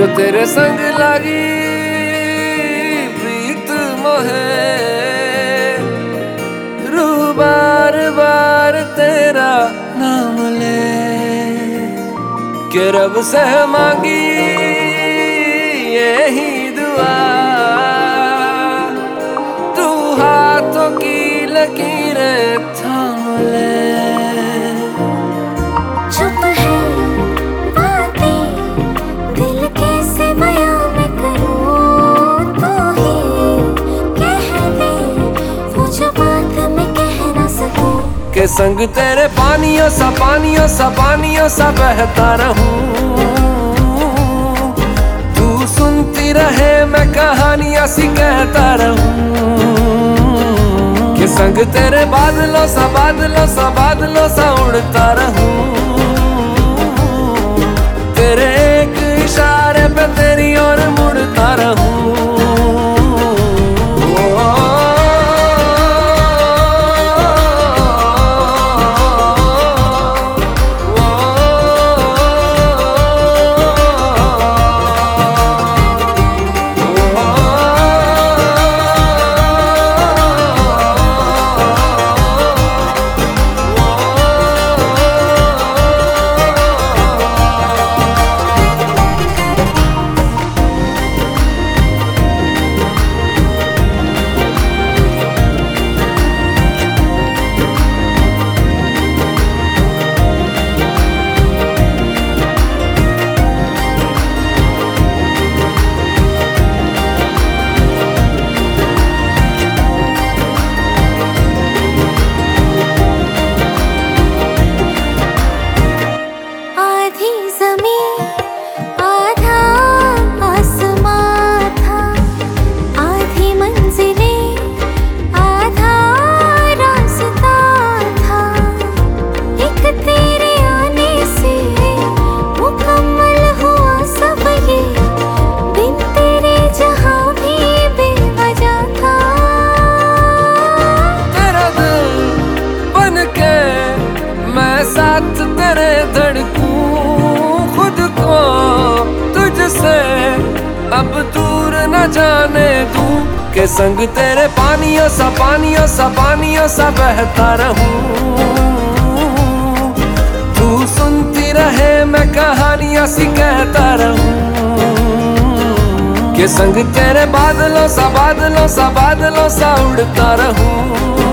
जो तेरे संग लगी प्रीत मोहे। रू बार बार तेरा नाम ले। के रब से मांगी यही दुआ? तू हाथों की लकीरें के संग तेरे पानियों सा पानियों सा पानियों सा बहता रहूँ। तू सुनती रहे, मैं कहानियाँ सी कहता रहूँ। के संग तेरे बादलों सा बादलों सा बादलों सा उड़ता रहूँ। मैं साथ तेरे धड़कूं खुद को, तुझसे अब दूर न जाने दूँ। के संग तेरे पानियों सा पानियों सा पानियों सा बहता रहूँ। तू सुनती रहे मैं कहानियाँ सी कहता रहूँ। के संग तेरे बादलों सा बादलों सा बादलों सा उड़ता रहूँ।